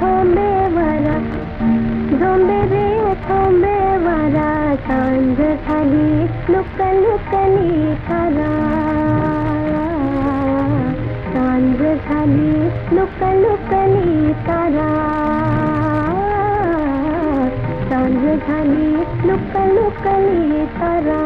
थोंबेवरा झोंबे रे थोंबेवरा सांज झाली लुक लुकली खरा सांज झाली लुक लुकली तारा सांज झाली लुक लुकली तारा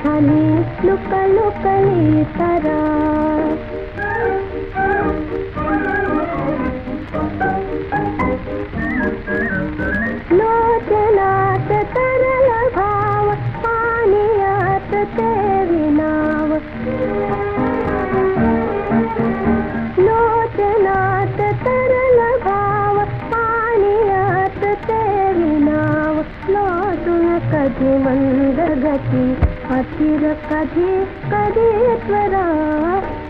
झाली लुक लुकली तरा कधी मंद गती अतिर कधी कधी त्वरा।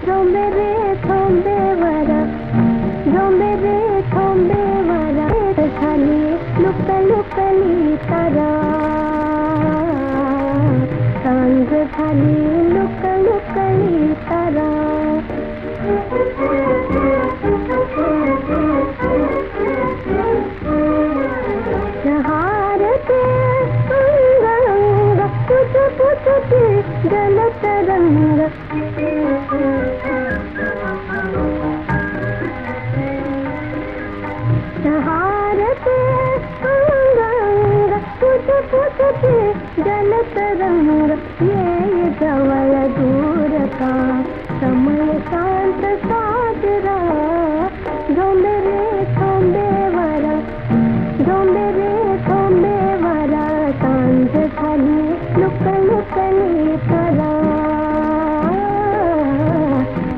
झोंबे रे थोंबे वरा झोंबे रे थोंबे वरा झाली लुक लुकली तरा। सांज झाली लुक लुकली तरा। जहार गलत रंग। कुछ गलत रंग। ये जवळ दूर का समय शांत साजरा झाली लुक लुकली तरा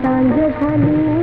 सांज झाली